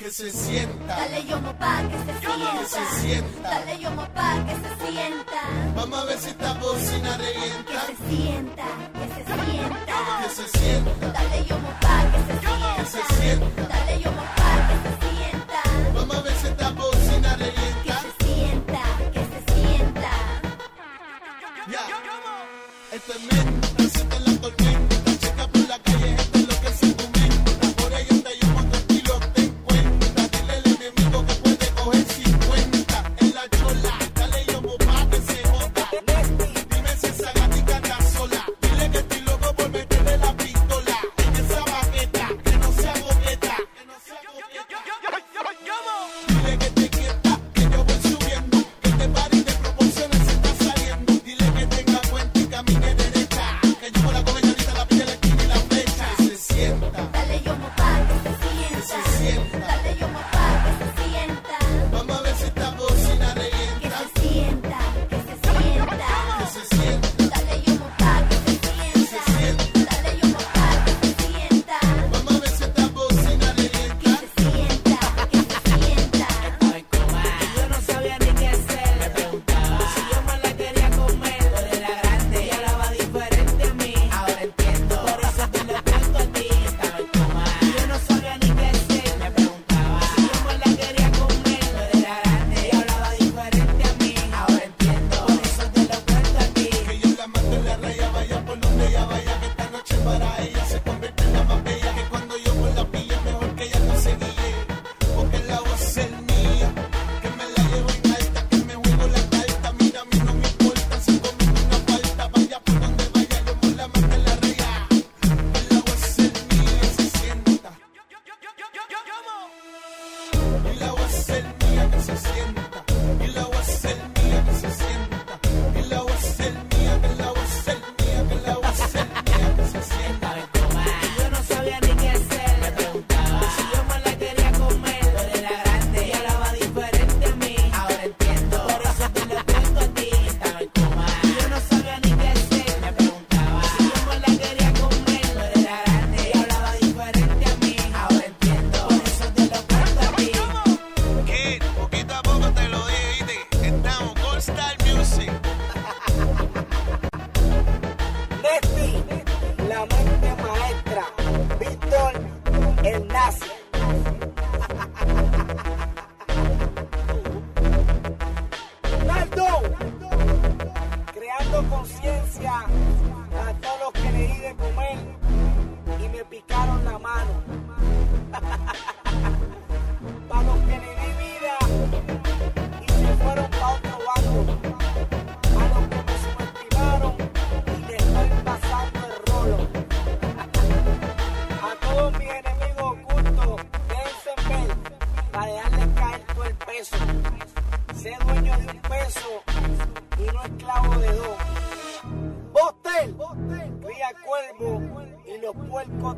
que se sienta. Dale yomo pa que se sienta. Que se sienta. Dale yomo pa que se sienta. Vamos a ver si esta bocina revienta. Que se sienta, que se sienta. Que se sienta. Dale yomo pa que se sienta. Que se sienta. Dale yomo pa que se sienta. Vamos a ver si esta bocina revienta. Que se sienta, que se sienta. Ya. Yeah. Esto es menta. es el día que se sienta.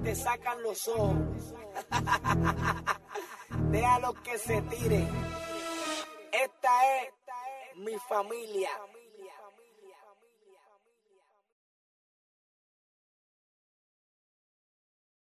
te sacan los ojos. Déjalo que se tire. Esta es mi familia.